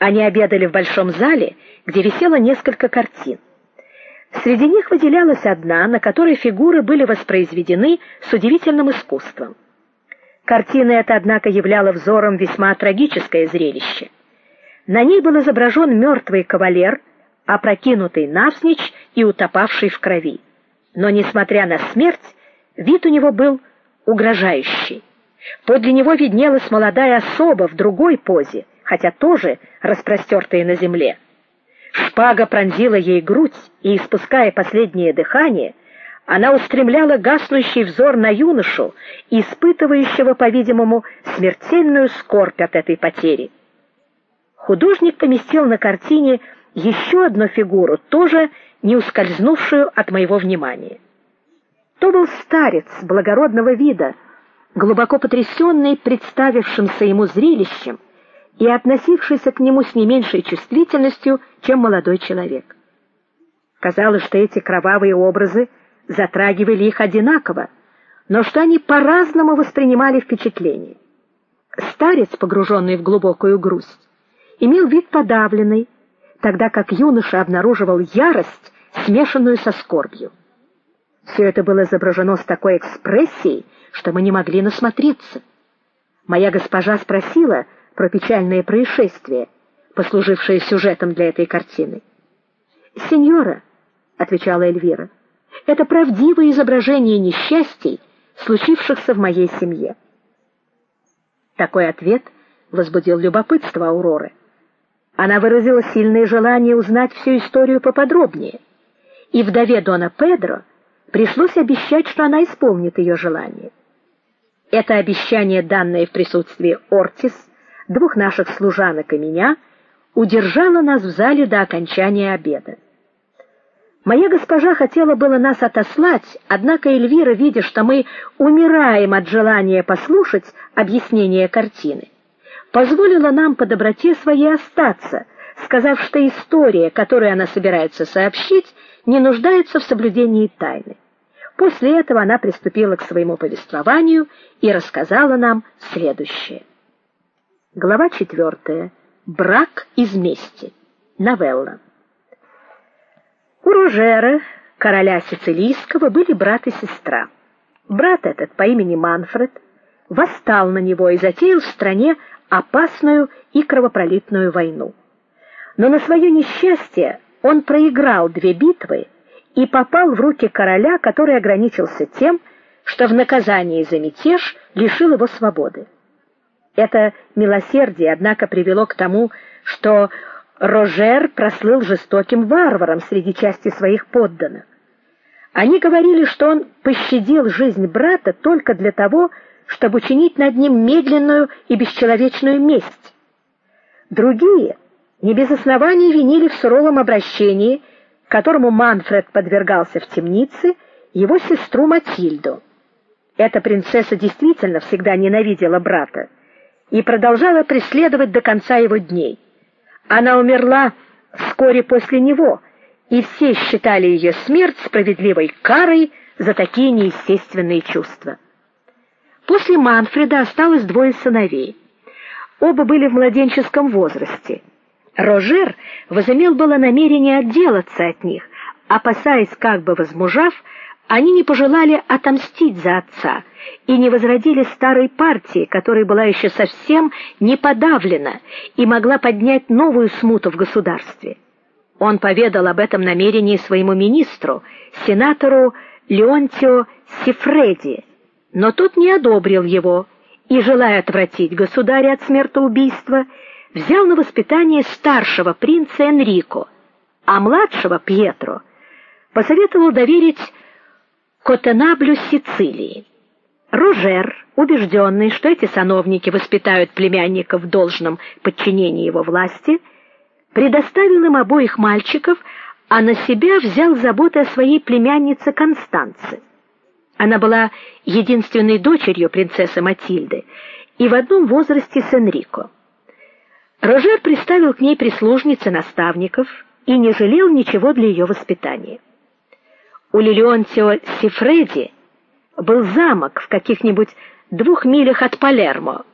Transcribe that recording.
Они обедали в большом зале, где висело несколько картин. Среди них выделялась одна, на которой фигуры были воспроизведены с удивительным искусством. Картина эта, однако, являла взором весьма трагическое зрелище. На ней был изображен мертвый кавалер, опрокинутый навзничь и утопавший в крови. Но несмотря на смерть, вид у него был угрожающий. Подле него виднелась молодая особа в другой позе, хотя тоже распростертая на земле. Шпага пронзила ей грудь, и испуская последнее дыхание, она устремляла гаснущий взор на юношу, испытывающего, по-видимому, смертельную скорбь от этой потери. Художник поместил на картине еще одну фигуру, тоже не ускользнувшую от моего внимания. То был старец благородного вида, глубоко потрясенный представившимся ему зрелищем и относившийся к нему с не меньшей чувствительностью, чем молодой человек. Казалось, что эти кровавые образы затрагивали их одинаково, но что они по-разному воспринимали впечатление. Старец, погруженный в глубокую грусть, имел вид подавленный, тогда как юноша обнаруживал ярость, смешанную со скорбью. Все это было изображено с такой экспрессией, что мы не могли насмотреться. Моя госпожа спросила про печальное происшествие, послужившее сюжетом для этой картины. "Сеньора", отвечала Эльвира. "Это правдивое изображение несчастий, случившихся в моей семье". Такой ответ возбудил любопытство Ауроры. Она выразила сильное желание узнать всю историю поподробнее. И вдове Дона Педро пришлось обещать, что она исполнит ее желание. Это обещание, данное в присутствии Ортис, двух наших служанок и меня, удержало нас в зале до окончания обеда. Моя госпожа хотела было нас отослать, однако Эльвира, видя, что мы умираем от желания послушать объяснение картины, позволила нам по доброте своей остаться, сказав, что история, которую она собирается сообщить, не нуждается в соблюдении тайны. После этого она приступила к своему повествованию и рассказала нам следующее. Глава 4. Брак из мести. Новелла. У Рожера, короля сицилийского, были брат и сестра. Брат этот по имени Манфред восстал на него и затеял в стране опасную и кровопролитную войну. Но на свое несчастье он проиграл две битвы и попал в руки короля, который ограничился тем, что в наказание за мятеж лишил его свободы. Это милосердие, однако, привело к тому, что Рожер прослыл жестоким варваром среди части своих подданных. Они говорили, что он пощадил жизнь брата только для того, чтобы учинить над ним медленную и бесчеловечную месть. Другие не без оснований винили в суровом обращении, которому Манфред подвергался в темнице, его сестру Матильду. Эта принцесса действительно всегда ненавидела брата и продолжала преследовать до конца его дней. Она умерла вскоре после него, и все считали ее смерть справедливой карой за такие неестественные чувства. После Манфреда осталось двое сыновей. Оба были в младенческом возрасте. Рожер возымел было намерение отделаться от них, опасаясь, как бы возмужав, они не пожелали отомстить за отца и не возродили старой партии, которая была еще совсем не подавлена и могла поднять новую смуту в государстве. Он поведал об этом намерении своему министру, сенатору Леонтио Сифреди, но тот не одобрил его и, желая отвратить государя от смертоубийства, взял на воспитание старшего принца Энрико, а младшего Пьетро посоветовал доверить Котенаблю Сицилии. Рожер, убежденный, что эти сановники воспитают племянника в должном подчинении его власти, предоставил им обоих мальчиков, а на себя взял заботы о своей племяннице Констанции. Она была единственной дочерью принцессы Матильды и в одном возрасте с Энрико. Рожер приставил к ней прислужниц и наставников и не жалел ничего для ее воспитания. У Лилионтио Сифреди был замок в каких-нибудь двух милях от Палермо,